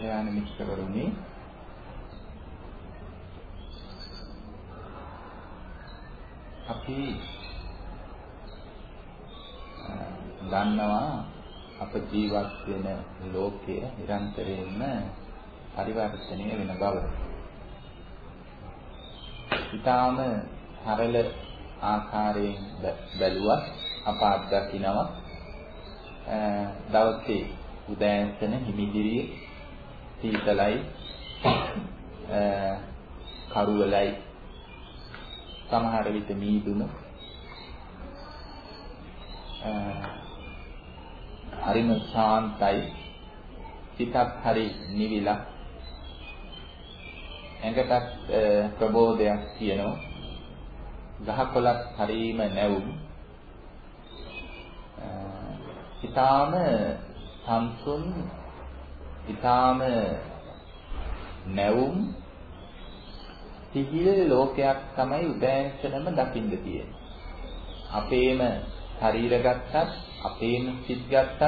කල්යාණ මිත්‍රවරුනි අපි දන්නවා අප ජීවත් වෙන ලෝකය නිරන්තරයෙන්ම පරිවර්තනය වෙන බව. ඊටාම සරල ආකාරයෙන් බැලුවත් අප අත්දකිනවා දවසේ උදෑසන හිමිදිරියේ සීතලයි කරුවලයි. සමහර විට මීදුන. හරිම ශාන්තයි. සිතත් හරි නිවිලා. ඇඟටත් ප්‍රබෝධයක් තියෙනවා. ගහකොළත් හරීම නැවුම්. ඊටාම සම්සුන් ඊටාම නැවුම් සිහිල් ලෝකයක් තමයි උදෑසනම දකින්න තියෙන්නේ. අපේම ශරීර ගත්තත්, අපේම සිත් ගත්තත්,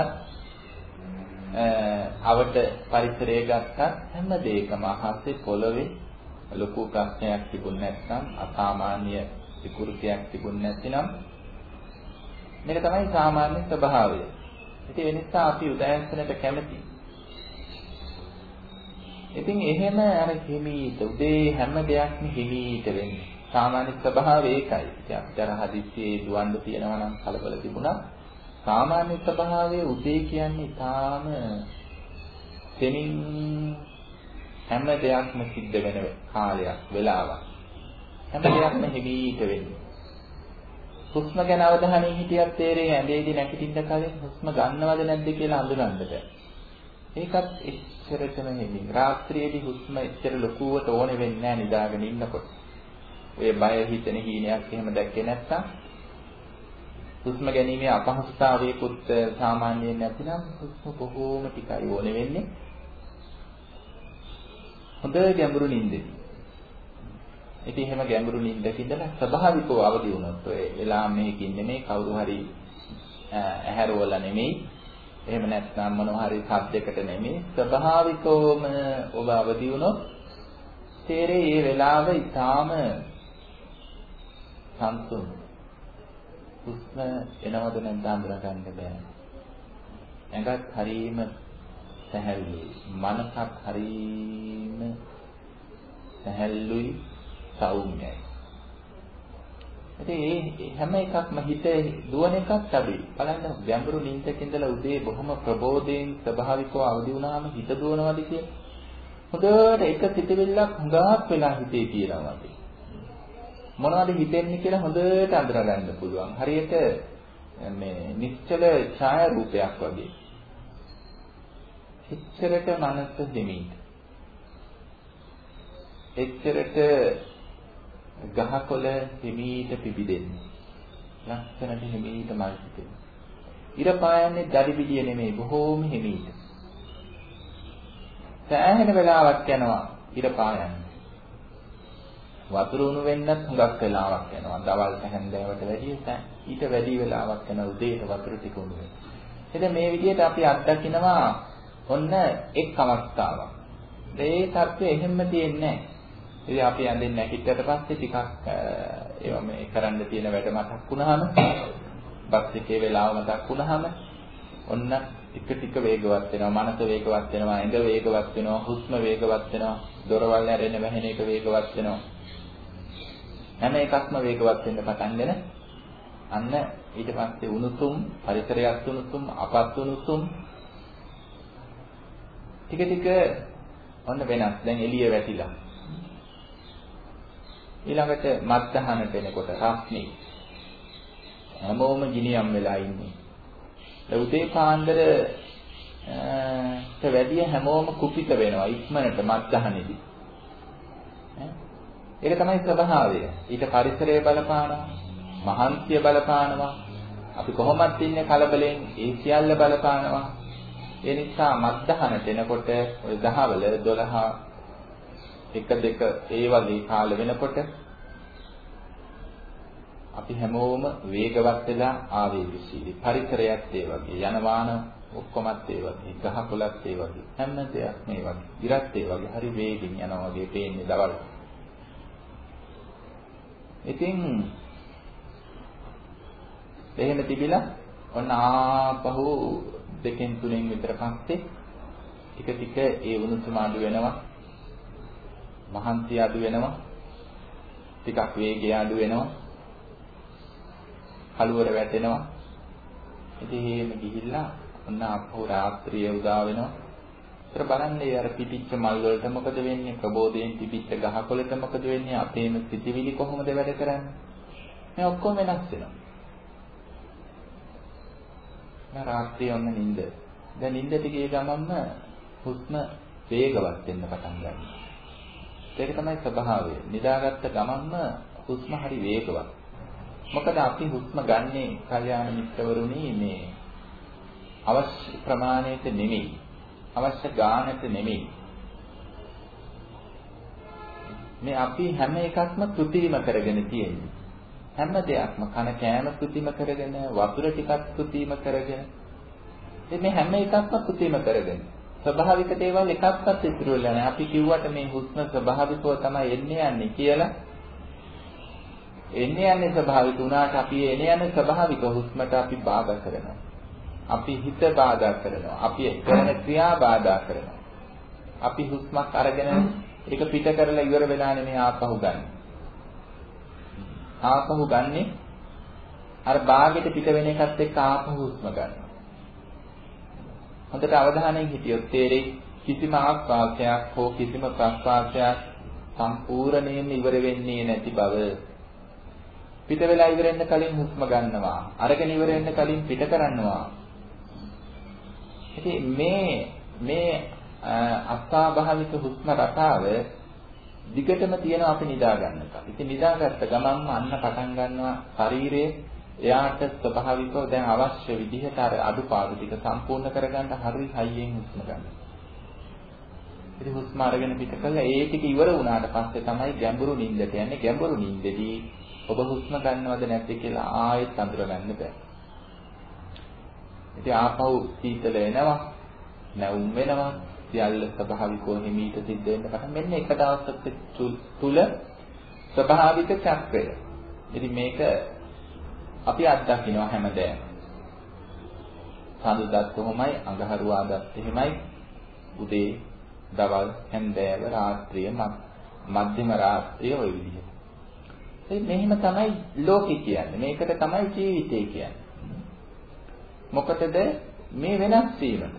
අවට පරිසරය ගත්තත් හැම දෙයකම අහසේ පොළවේ ලොකු ප්‍රශ්නයක් තිබුණ නැත්නම් අසාමාන්‍ය විකෘතියක් තිබුණ නැතිනම් මේක තමයි සාමාන්‍ය ස්වභාවය. ඉතින් ඒ නිසා අපි උදෑසනට කැමති. ඉතින් එහෙම අර හිමීට උදේ හැම දෙයක්ම හිමීට වෙන්නේ. සාමාන්‍ය ස්වභාවය ඒකයි. ඉතින් අපිට අර හදිස්සියේ දුවන්න තියෙනවා නම් කලබල තිබුණා. සාමාන්‍ය ස්වභාවයේ උදේ කියන්නේ ඊටාම තෙමින් හැම දෙයක්ම සිද්ධ වෙන කාලයක් වෙලාවක්. හැම දෙයක්ම හිමීට වෙන්නේ. හුස්ම ගැන අවධානයෙන් හිටියත් තේරෙයි ඇඳේදී නැගිටින්න කලින් හුස්ම ගන්නවද නැද්ද කියලා අඳුරන්නට. ඒකත් එච්චරටම නෙමෙයි. රාත්‍රියේදී හුස්ම එච්චර ලොකුවට ඕනේ වෙන්නේ නැහැ නිදාගෙන ඉන්නකොට. ඔය බය හිතෙන හීනයක් එහෙම දැක්කේ නැත්තම් හුස්ම ගැනීමේ අපහසුතාවයකුත් සාමාන්‍යයෙන් නැතිනම් හුස්ම බොහෝම ටිකයි ඕනේ වෙන්නේ. හොඳ ගැඹුරු නිින්දේ. ඉතින් එහෙම ගැඹුරු නිින්දක ඉඳලා ස්වභාවිකව අවදි වුණොත් ඔය වෙලා මේකින් නෙමෙයි කවුරු හරි ඇහැරවල නෙමෙයි එහෙම නැත්නම් මොනවා හරි සද්දයකට නෙමෙයි. ස්වභාවිකවම ඔබ අවදි වුණොත් තේරේ මේ වෙලාව ඊටාම සම්තුන් හුස්ම එනවද නැද්ද අඳුර ගන්න බෑ. ඇඟත් හරීම සැහැල්ලුයි. මනසත් හරීම සැහැල්ලුයි. සෞම්‍යයි. ඉතින් මේ හැම එකක්ම හිතේ දුවන එකක් තමයි. බලන්න ගැඹුරු නිින්දක ඉඳලා උදේ බොහොම ප්‍රබෝධයෙන් ස්වභාවිකව අවදි වුණාම හිත දුවනවාද කියලා. හොඳට එක සිතවිල්ලක් හුඟක් වෙලා හිතේ තියෙනවා වගේ. මොනවද හිතෙන්නේ කියලා හොඳට අඳුර ගන්න පුළුවන්. හරියට මේ නිශ්චල ඡායා රූපයක් වගේ. එච්චරට මනස දෙමින්. එච්චරට ගහකොළ හිමීට පිබිදෙන්නේ. ලස්සනට හිමීට මල් පිපෙන්නේ. ඉර පායන්නේ දරි පිළිය නෙමෙයි බොහෝම හිමීට. සෑහෙන වෙලාවක් යනවා ඉර පායන්නේ. වතුර උණු වෙන්නත් හුඟක් වෙලාවක් යනවා. දවල් හැන්දෑවට වැඩිය ඊට වැඩි වෙලාවක් යන උදේට වතුර ටික උණු වෙනවා. එතන මේ විදිහට අපි අත්දකිනවා ඔන්න එක් අවස්ථාවක්. ඒ தත්ත්වය එහෙම තියෙන්නේ නැහැ. ඉතින් අපි යන්නේ නැගිට්ටට පස්සේ ටිකක් ඒවා මේ කරන්න තියෙන වැඩ මතක් වුණාම බස් එකේ වෙලාව මතක් වුණාම ඔන්න ටික ටික වේගවත් වෙනවා. මනස වේගවත් වෙනවා ඇඟ වේගවත් වෙනවා හුස්ම වේගවත් වෙනවා දොරවල් ඇරෙන වැහෙන එක වේගවත් වෙනවා. හැම එකක්ම වේගවත් වෙන්න පටන් ගෙන අන්න ඊට පස්සේ උණුසුම් පරිසරයක් උණුසුම් අපත් උණුසුම් ටික ටික ඔන්න වෙනස්. දැන් එළිය වැටිලා. ඊළඟට මත්දහනට එනකොට රස්නේ හැමෝම ගිනියම් වෙලා ඉන්නේ. ඒ උදේ පාන්දර ට වැඩිය හැමෝම කුපිත වෙනවා ඉක්මනට මත්දහනේදී. ඒක තමයි ස්වභාවය. ඊට පරිසරය බලපානවා, මහන්සිය බලපානවා. අපි කොහොමද ඉන්නේ කලබලෙන් ඒ සියල්ල බලපානවා. ඒ නිසා මත්දහනට එනකොට ඔය දහවල 12 එක දෙක ඒ වගේ කාල වෙනකොට අපි හැමෝම වේගවත් වෙලා ආවේගශීලී පරිසරයත් ඒ වගේ යන වාහන ඔක්කොමත් ඒ වගේ. ගහ කොළත් ඒ වගේ. හැම දෙයක් මේ වගේ. ඉරත් ඒ වගේ. හරි වේගෙන් යනවා වගේ පේන්නේ දවල්. ඉතින් එහෙම තිබිලා ඔන්න ආපහු දෙකෙන් තුනෙන් විතර පස්සේ ටික ටික ඒ උණුසුම අඩු වෙනවා. මහන්සිය අඩු වෙනවා. ටිකක් වේගය අඩු වෙනවා. කලුවර වැටෙනවා. ඉතින් එහෙම ගිහිල්ලා ඔන්න අපහු රාත්‍රිය උදා වෙනවා. ඒතර බලන්නේ අර පිටිච්ච මල් වලට මොකද වෙන්නේ? ප්‍රබෝධයෙන් පිටිච්ච ගහකොළට මොකද වෙන්නේ? අපේම සිතිවිලි කොහොමද වැඩ කරන්නේ? මේ ඔක්කොම වෙනස් වෙනවා. මම රාත්‍රිය ඔන්න නිින්ද. දැන් නිින්දට ගිය ගමන්ම හුස්ම වේගවත් වෙන්න පටන් ගන්නවා. ඒක තමයි ස්වභාවය. නිදාගත්ත ගමන්ම හුස්ම හරි වේගවත්. මොකද අපි හුස්ම ගන්නේ කල්යාණ මිත්‍රවරුනි මේ අවශ්‍ය ප්‍රමාණයට නෙමෙයි. අවශ්‍ය ගානට නෙමෙයි. මේ අපි හැම එකක්ම කෘතිම කරගෙන තියෙන්නේ. හැම දෙයක්ම කන කෑම කෘතිම කරගෙන වතුර ටිකක් කෘතිම කරගෙන මේ හැම එකක්ම කෘතිම කරගෙන ස්වභාවික දේවල් එකක්වත් ඉතුරු වෙලා නැහැ. අපි කිව්වට මේ හුස්ම ස්වභාවිකව තමයි එන්නේ යන්නේ කියලා. එන්නේ යන්නේ ස්වභාවික වුණාට අපි එන්නේ යන්නේ ස්වභාවික හුස්මට අපි බාධා කරනවා. අපි හිත බාධා කරනවා. අපි කරන ක්‍රියා බාධා කරනවා. අපි හුස්මක් අරගෙන ඒක පිට කරලා ඉවර වෙලා නෙමෙයි ආපහු ගන්න. ආපහු ගන්නේ අර බාගෙට පිට වෙන එකත් එක්ක ආපහු හුස්ම ගන්න. හොඳට අවධානයෙන් හිටියොත් තේරෙයි කිසිම ආස්වාදයක් හෝ කිසිම ප්‍රස්වාදයක් සම්පූර්ණයෙන්ම ඉවර වෙන්නේ නැති බව. පිට වෙලා ඉවර වෙන්න කලින් හුස්ම ගන්නවා. අරගෙන ඉවර වෙන්න කලින් පිට කරනවා. ඉතින් මේ මේ අස්ථාභාවික හුස්ම රටාව දිගටම තියෙනවා අපි නිදා ගන්නකම්. ඉතින් නිදාගත්ත ගමන්ම අන්න පටන් ගන්නවා ශරීරයේ එයාට ස්වභාවිකව දැන් අවශ්‍ය විදිහට අර අඩුපාඩු ටික සම්පූර්ණ කරගන්න හරි හයියෙන් හුස්ම ගන්න. ඉතින් හුස්ම අරගෙන පිට කළා ඒ ටික ඉවර වුණාට පස්සේ තමයි ගැඹුරු නිින්දට යන්නේ. ගැඹුරු නිින්දදී ඔබ හුස්ම ගන්නවද නැද්ද කියලා ආයෙත් අඳුරගන්න බෑ. ඉතින් ආපහු සීතල එනවා, නැවුම් වෙනවා, සියල්ල ස්වභාවිකව හිමීට සිද්ධ වෙන්න පටන් මෙන්න එක දවසක තුල ස්වභාවික චක්‍රය. ඉතින් මේක අපි අත්දකිනවා හැමදේම. සඳුදාත් කොහොමයි අඟහරුවාදාත් එහෙමයි උදේ දවල් හැන්දෑව රාත්‍රිය මධ්‍යම රාත්‍රිය ওই විදිහට. ඒ මෙහෙම තමයි ලෝකෙ කියන්නේ. මේකට තමයි ජීවිතය කියන්නේ. මොකටද මේ වෙනස් වීමට?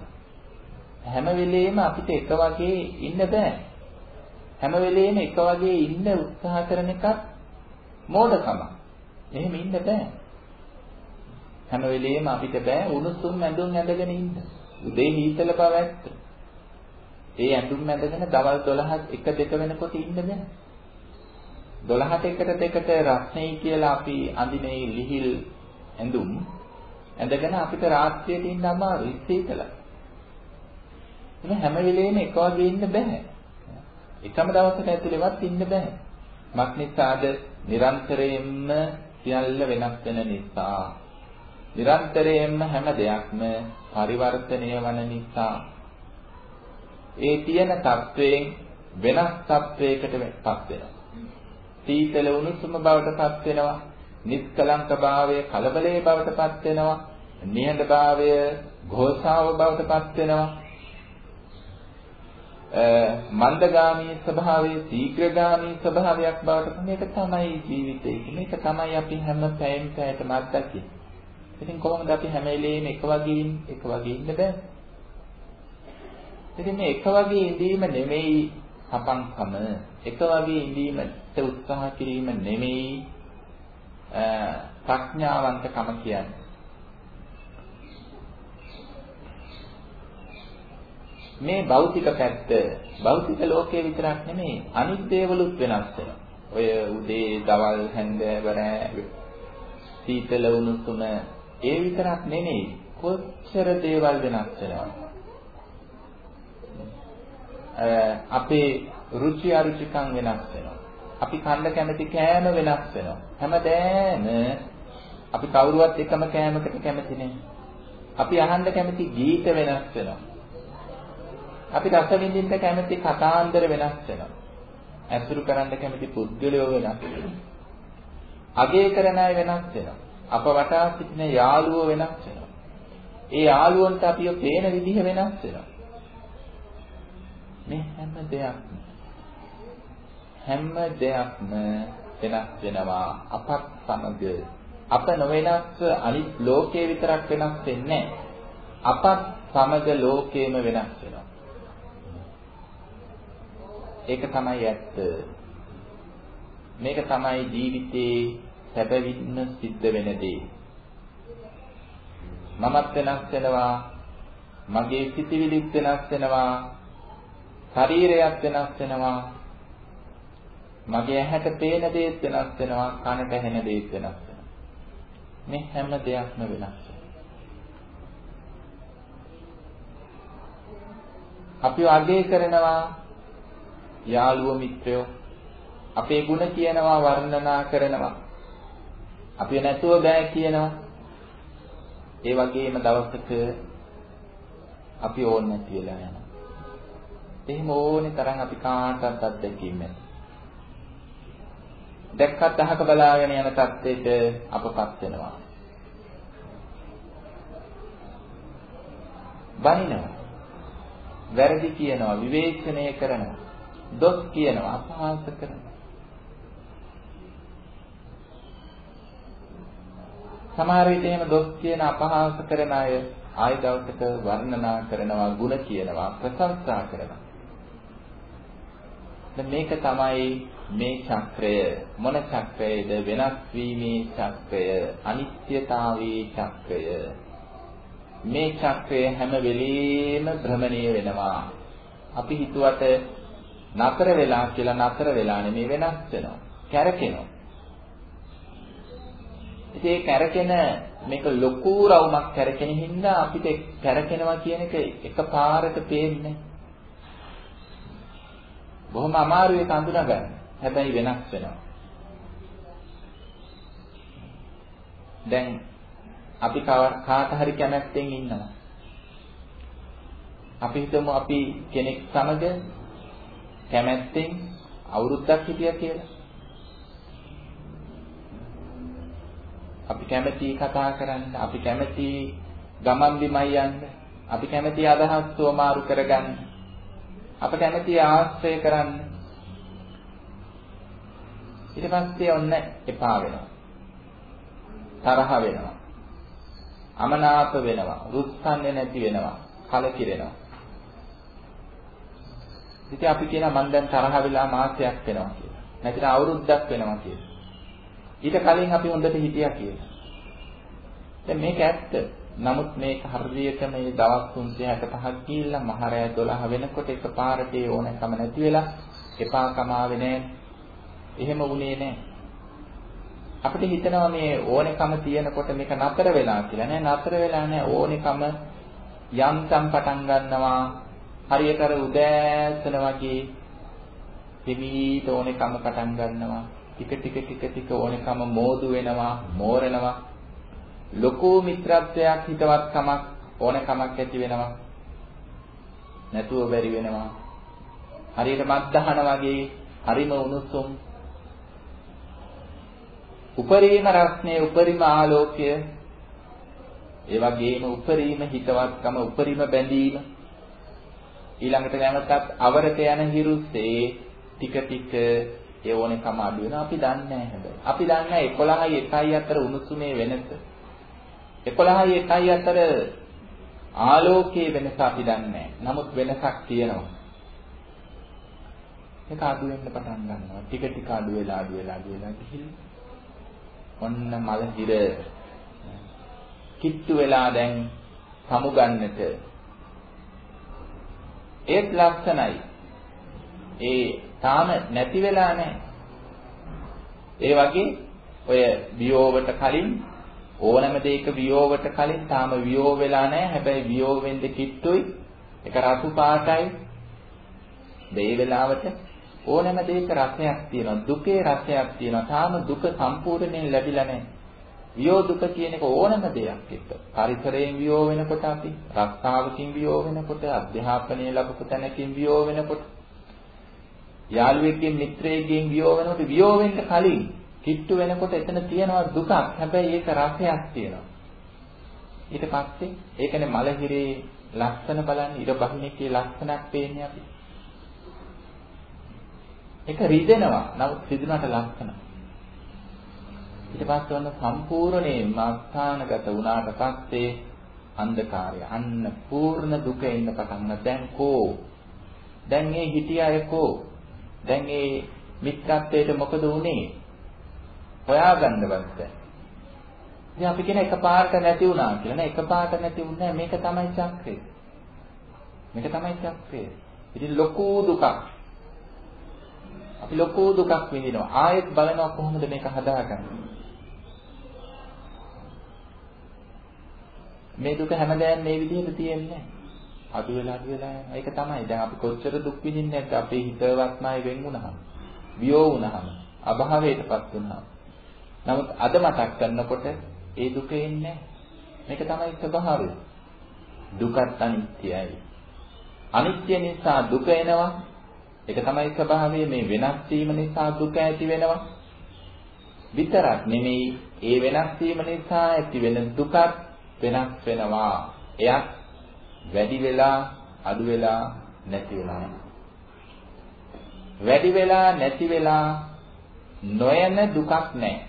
හැම වෙලෙම අපිට එක වගේ ඉන්න බෑ. හැම වෙලෙම එක වගේ ඉන්න උත්සාහ කරන එකක් මෝඩකම. එහෙම ඉන්න බෑ. හැම වෙලෙම අපිට බෑ උණුසුම් ඇඳුම් ඇඳගෙන ඉන්න. උදේ හීතල බව ඇත්ත. ඒ ඇඳුම් ඇඳගෙන දවල් 12ක් 1 2 වෙනකොට ඉන්න බෑ. 12ට 1ට 2ට රස්නේ කියලා අපි අඳිනේ ලිහිල් ඇඳුම් ඇඳගෙන අපිට රාත්‍රියට ඉන්න අමාරුයි සීතලයි. එන හැම වෙලෙම එක වගේ ඉන්න බෑ. එකම දවසක ඇතුළේවත් ඉන්න බෑ. මක් නිසාද? නිරන්තරයෙන්ම සියල්ල වෙනස් වෙන නිසා. නිරන්තරයෙන්ම හැම දෙයක්ම පරිවර්තනය වන නිසා. ඒ තියෙන තත්වයෙන් වෙනස් තත්වයකටපත් වෙනවා. සීතල උණුසුම බවටපත් වෙනවා. නිස්කලංක භාවය කලබලයේ බවටපත් වෙනවා. නිහඬ භාවය ഘോഷාව බවටපත් වෙනවා. මන්දගාමී ස්වභාවයේ ශීඝ්‍රගාමී ස්වභාවයක් බවට මේක තමයි ජීවිතය. මේක තමයි අපි හැම පැයෙන් පැයට මත්දකින්නේ. ඉතින් කොහොමද අපි හැම වෙලේම එක වගේ එක වගේ ඉන්න බෑ? ඉතින් මේ එක වගේ ඉඳීම නෙමෙයි හපංකම, එක වගේ ඉඳීමට උත්සාහ කිරීම නෙමෙයි ප්‍රඥාවන්තකම කියන්නේ. මේ භෞතික පැත්ත භෞතික ලෝකයේ විතරක් නෙමෙයි අනිත් දේවලුත් වෙනස් වෙනවා. ඔය උදේ, දවල්, හැන්දෑව, සීතල උණුසුම ඒ විතරක් නෙමෙයි කොච්චර දේවල් වෙනස් වෙනවා. අපේ රුචි අරුචිකම් වෙනස් වෙනවා. අපි කන්න කැමති කෑම වෙනස් වෙනවා. හැමදේම අපි කවුරුවත් එකම කෑමකට කැමති නෙමෙයි. අපි අහන්න කැමති ගීත වෙනස් වෙනවා. අපි රස විඳින්න කැමති කතාන්දර වෙනස් වෙනවා. ඇසුරු කරන්න කැමති පුද්ගලයෝ වෙනස් වෙනවා. අගය කරන අය වෙනස් වෙනවා. අප වටා සිටින යාළුවෝ වෙනස් වෙනවා. ඒ යාළුවන්ට අපිව පේන විදිහ වෙනස් වෙනවා. මේ හැම දෙයක්ම හැම දෙයක්ම වෙනස් වෙනවා අපත් සමග අප නොවෙනස්ව අනිත් ලෝකයේ විතරක් වෙනස් වෙන්නේ අපත් සමග ලෝකයේම වෙනස් වෙනවා ඒක තමයි ඇත්ත මේක තමයි ජීවිතේ සැබවින්ම සිද්ධ වෙන දේ. මමත් වෙනස් වෙනවා මගේ සිතිවිලිත් වෙනස් වෙනවා ශරීරයත් වෙනස් වෙනවා මගේ ඇහැට පේන දේත් වෙනස් වෙනවා කනට ඇහෙන දේත් වෙනස් වෙනවා. මේ හැම දෙයක්ම වෙනස් අපි අගය කරනවා යාළුවෝ මිත්‍රයෝ අපේ ಗುಣ කියනවා වර්ණනා කරනවා. අපි නැතුව බෑ කියනවා ඒ වගේම දවසක අපි ඕන නැති වෙලා යනවා එහෙම ඕනේ තරම් අපි කාටවත් අත්දැකීම් නැහැ දැක්කත් අහක බලාගෙන යන තත්ත්වයට අපපත් වෙනවා. බනිනවා. වැරදි කියනවා, විවේචනය කරනවා, දොස් කියනවා, අපහාස කරනවා. සමහර විට එහෙම දොස් කියන අපහාස කරන අය ආය දවසක වර්ණනා කරනවා, ಗುಣ කියනවා, ප්‍රශංසා කරනවා. දැන් මේක තමයි මේ චක්‍රය මොන චක්‍රයේද? වෙනස් වීමේ චක්‍රය අනිත්‍යතාවයේ චක්‍රය. මේ චක්‍රය හැම වෙලෙම භ්‍රමණය වෙනවා. අපි හිතුවට නතර වෙලා කියලා නතර වෙලා නෙමෙයි වෙනස් වෙනවා කැරකෙනවා. ඉතින් ඒ කැරකෙන මේක ලොකු රවුමක් කැරකෙන හින්දා අපිට කැරකෙනවා කියන එක එකපාරට පේන්නේ බොහොම අමාරු ඒක අඳුනා ගන්න. හැබැයි වෙනස් වෙනවා. දැන් අපි කාට හරි කැමැත්තෙන් ඉන්නවා. අපි හිතමු අපි කෙනෙක් සමග කැමැත්තෙන් අවුරුද්දක් හිටියා කියලා. අපි කැමැති කතා කරන්න, අපි කැමැති ගමන් බිමයි යන්න, අපි කැමැති අදහස් සෝමාරු කරගන්න. අප කැමති ආශ්‍රය කරන්න. ඊට පස්සේ ඔන්න එපා වෙනවා. තරහ වෙනවා. අමනාප වෙනවා. රුස්සන්නේ නැති වෙනවා. කලකිරෙනවා. ඉතින් අපි කියනවා මම දැන් තරහ වෙලා මාසයක් වෙනවා කියලා. නැත්නම් අවුරුද්දක් වෙනවා කියලා. ඊට කලින් අපි හොඳට හිටියා කියලා. දැන් මේක ඇත්ත. නමුත් මේක හරියට මේ දවස් 365ක් ගිහිල්ලා මහරය 12 වෙනකොට එකපාරට ඒ ඕනකම නැති වෙලා එපා කමාවේ නැහැ. එහෙම වුණේ නැහැ. අපිට හිතනවා මේ ඕනකම තියෙනකොට මේක නතර වෙලා කියලා නෑ නතර වෙලා නෑ ඕනකම යම්තම් පටන් ගන්නවා හරියට අර උදෑසන වගේ හිමීට ඕනකම පටන් ගන්නවා ටික ටික ටික ටික ඕනකම මෝදු වෙනවා මෝරනවා ලොකු මිත්‍රත්වයක් හිතවත්කමක් ඕනකමක් ඇති වෙනවා. නැතුව බැරි වෙනවා. හරියට මත්දහන වගේ හරිම උණුසුම්. උපරිම රස්නේ උපරිම ආලෝකය ඒ වගේම උපරිම හිතවත්කම උපරිම බැඳීම ඊළඟට නැවතත් අවරට යන හිරුස්සේ ටික ටික ඒ ඕනෙකම අඩු වෙනවා අපි දන්නේ නැහැ හැබැයි අපි දන්නේ 11යි 1යි අතර උණුසුමේ වෙනස 11යි 1යි අතර ආලෝකයේ වෙනස අපි දන්නේ නමුත් වෙනසක් තියෙනවා. ඒක අඩු වෙන්න පටන් ගන්නවා. ටික ටික අඩු වෙලා අඩු වෙලා අඩු වෙලා ගිහිල්ලා ඔන්න මල හිර කිට්ටු වෙලා දැන් සමු ගන්නට ඒත් ලක්ෂණයි. ඒ තාම නැති වෙලා නැහැ. ඒ වගේ ඔය වියෝවට කලින් ඕනම දෙයක වියෝවට කලින් තාම වියෝ වෙලා නැහැ. හැබැයි වියෝ වෙන්න කිට්ටුයි. ඒක රතු පාටයි. මේ වෙලාවට ඕනම දෙයක රසයක් තියෙනවා. දුකේ රසයක් තියෙනවා. තාම දුක සම්පූර්ණයෙන් ලැබිලා නැහැ. වියෝ දුක කියන එක ඕනම දෙයක් එක්ක. පරිසරයෙන් වියෝ වෙනකොට අපි, රස්සාවකින් වියෝ වෙනකොට, අධ්‍යාපනය ලැබපු තැනකින් වියෝ වෙනකොට, යාළුවෙක්ගෙන් මිත්‍රයෙක්ගෙන් වියෝ වෙනකොට වියෝ වෙන්න කලින් කිට්ටු වෙනකොට එතන තියෙනවා දුකක්. හැබැයි ඒක රසයක් තියෙනවා. ඊට පස්සේ ඒකනේ මලහිරේ ලස්සන බලන්න ඉර බහිනකේ ලස්සනක් පේන්නේ අපි. ඒක රිදෙනවා. නමුත් රිදුනට ලස්සනයි. ඊට පස්සේ වන්න සම්පූර්ණයෙන්ම අස්ථානගත වුණාට පස්සේ අන්ධකාරය අන්න පූර්ණ දුක එන්න පටන් දැන් කෝ දැන් මේ හිටිය අය කෝ දැන් මේ මිත්‍රත්වයට මොකද වුනේ? හොයාගන්නවත් දැන් ඉතින් අපි කියන එකපාරට නැති වුණා කියලා නේ. එකපාරට නැති වුණේ මේක තමයි චක්‍රය. මේක තමයි චක්‍රය. ඉතින් ලොකු දුකක්. අපි ලොකු දුකක් විඳිනවා. ආයෙත් බලනවා කොහොමද මේක හදාගන්නේ? මේ දුක හැමදාම මේ විදිහට තියෙන්නේ අඩු වෙලා අඩු වෙලා යනවා. ඒක තමයි. දැන් අපි කොච්චර දුක් විඳින්නේ නැද්ද අපේ හිතවත්මයි වෙන් වුණාම. වියෝ වුණාම, අභාවයටපත් වුණාම. නමුත් අද මතක් කරනකොට ඒ දුක එන්නේ මේක තමයි ස්වභාවය. දුකත් අනිත්‍යයි. අනිත්‍ය නිසා දුක එනවා. ඒක තමයි ස්වභාවය. මේ වෙනස් වීම නිසා දුක ඇති වෙනවා. විතරක් නෙමෙයි ඒ වෙනස් වීම නිසා ඇති වෙන දුකත් වෙනස් වෙනවා. එයත් වැඩි වෙලා අඩු වෙලා නැති වෙලා වැඩි වෙලා නැති වෙලා නොයන දුකක් නැහැ.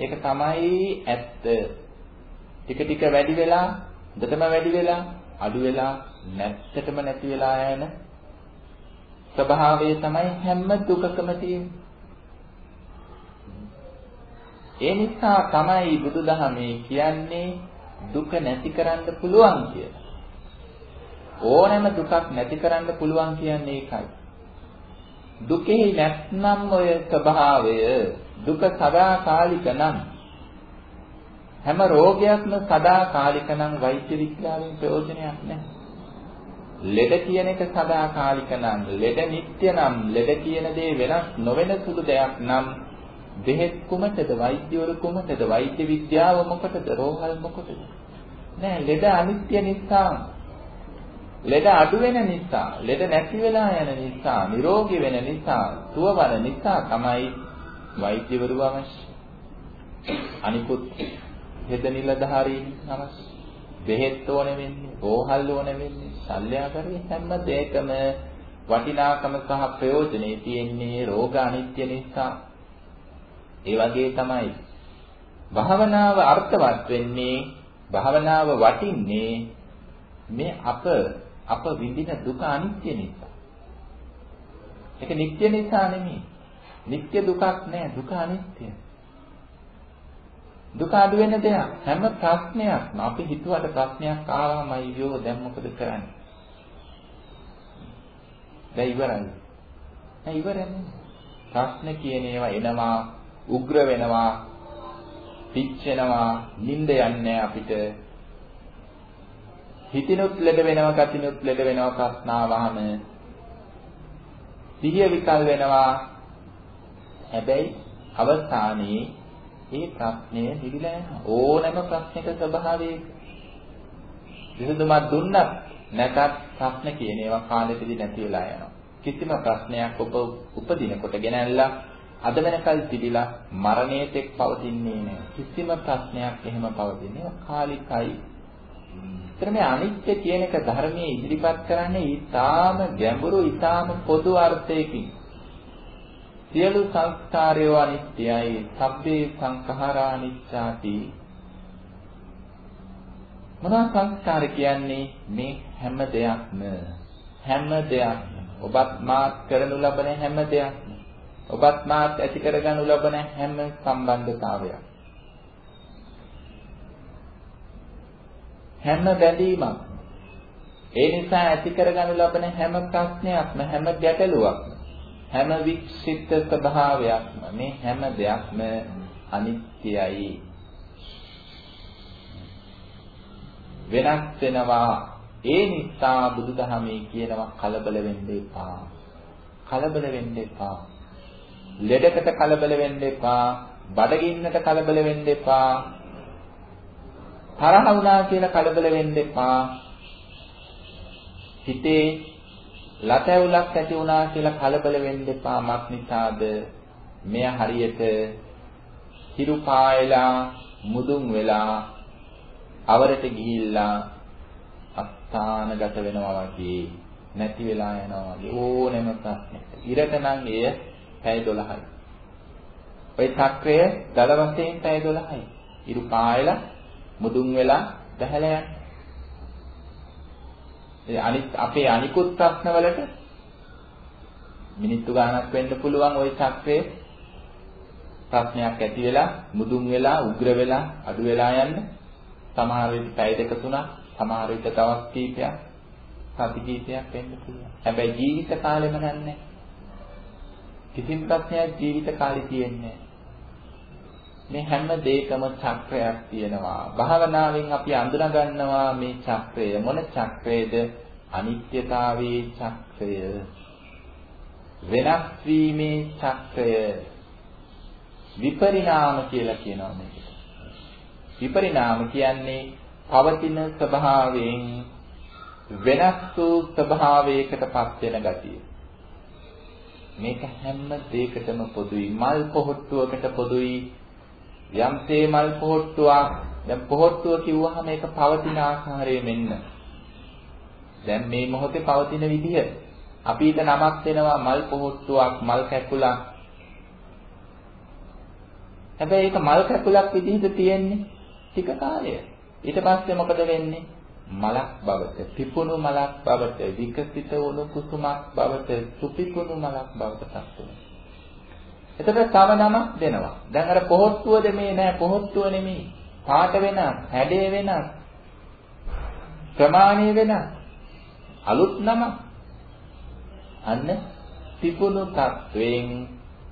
ඒක තමයි ඇත්ත. ටික ටික වැඩි වෙලා, හොඳටම වැඩි වෙලා, අඩු වෙලා නැත්තටම නැති වෙලා යන ස්වභාවය තමයි හැම දුකකම තියෙන්නේ. ඒ නිසා තමයි බුදුදහමේ කියන්නේ දුක නැති කරන්න පුළුවන් කියලා. ඕනෑම දුකක් නැති කරන්න පුළුවන් කියන්නේ ඒකයි. දුකේ නැත්නම් ඔය ස්වභාවය දුක සදාකාලික නම් හැම රෝගයක්ම සදාකාලික නම් වෛද්‍ය විද්‍යාවෙන් ප්‍රයෝජනයක් නැහැ. ලෙඩ කියන එක සදාකාලික නම් ලෙඩ නිට්ටය නම් ලෙඩ කියන දේ වෙනස් නොවන සුළු දෙයක් නම් බෙහෙත් කුමටද වෛද්‍යවරු කුමටද වෛද්‍ය විද්‍යාව මොකටද රෝහල් මොකටද? නෑ ලෙඩ අනිත්‍ය නිසා. ලෙඩ අඩු වෙන නිසා ලෙඩ නැති වෙලා යන නිසා නිරෝගී වෙන නිසා සුවවන නිසා තමයි වෛද්‍යවරු අවශ්‍ය. අනිකුත් හෙද නිලධාරීන් අවශ්‍ය. බෙහෙත් ඕන වෙන්නේ රෝහල් ඕන වෙන්නේ ශල්‍යකාරී හැම දෙයකම වටිනාකම සහ ප්‍රයෝජනේ තියෙන්නේ රෝග අනිත්‍ය නිසා. ඒ වගේ තමයි භාවනාව අර්ථවත් වෙන්නේ භාවනාව වටින්නේ මේ අප අප විඳින දුක අනිත්‍ය නිසා. ඒක නිට්ටය නිසා නෙමෙයි. නිට්ටය දුකක් නෑ දුක අනිත්‍යයි. දුක අඩු වෙන දෙයක් හැම ප්‍රශ්නයක්ම අපි හිතුවට ප්‍රශ්නයක් ආවම අයියෝ දැන් මොකද කරන්නේ? දැන් ඉවරයි. දැන් ඉවරනේ. ප්‍රශ්න කියන ඒවා එනවා උග්‍ර වෙනවා පිච්චෙනවා නිින්ද යන්නේ අපිට. හිතිනුත් ලෙඩ වෙනවා කතිනුත් ලෙඩ වෙනවා ප්‍රශ්නාවහම. සිහිය විකල් වෙනවා. හැබැයි අවසානයේ මේ ප්‍රශ්නය නිවිලා යනවා. ඕනෑම ප්‍රශ්නයක ස්වභාවය විසඳුමක් දුන්නත් නැතත් ප්‍රශ්න කියන ඒවා කාලෙකදී නැති වෙලා යනවා. කිසිම ප්‍රශ්නයක් ඔබ උපදිනකොට ගෙනල්ලා අද වෙනකල් තිබිලා මරණයට එක් පවතින්නේ නැහැ. කිසිම ප්‍රශ්නයක් එහෙම පවතින්නේ කාලිකයි. ඒතර මේ අනිත්‍ය කියන එක ධර්මයේ ඉදිරිපත් කරන්නේ ඊටාම ගැඹුරු ඊටාම පොදු අර්ථයකින්. සියලු සංස්කාරයෝ අනිත්‍යයි. සබ්බේ සංඛාරා අනිච්චාති. මොනවා සංස්කාර කියන්නේ මේ හැම දෙයක්ම හැම දෙයක්ම ඔබත් මාත් කරනු ලබන හැම දෙයක්ම ඔබත් මාත් ඇති කරගනු ලබන හැම සම්බන්ධතාවයක්. හැම බැඳීමක්. ඒ නිසා ඇති කරගනු ලබන හැම ප්‍රශ්නයක්ම හැම ගැටලුවක්ම හැම වික්ෂිප්ත ස්වභාවයක්ම මේ හැම දෙයක්ම අනිත්‍යයි. වෙනස් වෙනවා. ඒ නිසා බුදුදහමේ කියනවා කලබල වෙන්න එපා. කලබල වෙන්න එපා. ලෙඩකට කලබල වෙන්න එපා. බඩගින්නට කලබල වෙන්න එපා. තරහ වුණා කියලා කලබල වෙන්න එපා. හිතේ ලතැවුලක් ඇති වුණා කියලා කලබල වෙන්න එපා. මක් නිසාද? මෙය හරියට හිරු පායලා මුදුන් වෙලා අවරට ගිහිල්ලා අස්ථානගත වෙනවා වගේ නැති වෙලා යනවා වගේ ඕනෑම ප්‍රශ්නයක්. ඉරට නම් එය පැය 12යි. ওই චක්‍රය දල වශයෙන් පැය 12යි. ඉරු පායලා මුදුන් වෙලා බහැලා යනවා. අනිත් අපේ අනිකුත් ප්‍රශ්නවලට මිනිත්තු ගාණක් වෙන්න පුළුවන් ওই චක්‍රයේ ප්‍රශ්නයක් ඇති වෙලා මුදුන් වෙලා උග්‍ර වෙලා අඩු වෙලා යන්න සමහර විට පැය දෙක තුනක් සමහර විට දවස් කීපයක් සති කීපයක් වෙන්න පුළුවන්. හැබැයි ජීවිත කාලෙම නන්නේ. කිසිම ප්‍රශ්නයක් ජීවිත කාලේ තියෙන්නේ මේ හැම දෙයකම චක්‍රයක් තියෙනවා. භාවනාවෙන් අපි අඳුනා ගන්නවා මේ චක්‍රය මොන චක්‍රයේද? අනිත්‍යතාවයේ චක්‍රය. වෙනස් වීමේ චක්‍රය. විපරිණාම කියලා කියනවා මේකට. විපරිණාම කියන්නේ පවතින ස්වභාවයෙන් වෙනස් වූ ස්වභාවයකටපත් වෙන ගතිය. මේක හැම දෙයකටම පොදුයි. මල් පොහොට්ටුවකට පොදුයි. යම්සේ මල් පොහොට්ටුවක් දැන් පොහොට්ටුව කිව්වහම ඒක පවතින ආකාරය මෙන්න. දැන් මේ මොහොතේ පවතින විදිය. අපි ඊට නමක් දෙනවා මල් පොහොට්ටුවක්, මල් කැකුලක්. හැබැයි ඒක මල් කැකුලක් විදිහට තියෙන්නේ ටික කාලයක්. ඊට පස්සේ මොකද වෙන්නේ? මලක් බවට, පිපුණු මලක් බවට, විකසිත වුණු කුසුමක් බවට, සුපිපුණු මලක් බවට පත් වෙනවා. එතකොට තව නමක් දෙනවා. දැන් අර පොහොත්තුව දෙමේ නෑ පොහොත්තුව නෙමෙයි. පාට වෙනස්, හැඩය වෙනස්. ප්‍රමාණය වෙනස්. අලුත් නම. අන්න පිපුණු තත්වයෙන්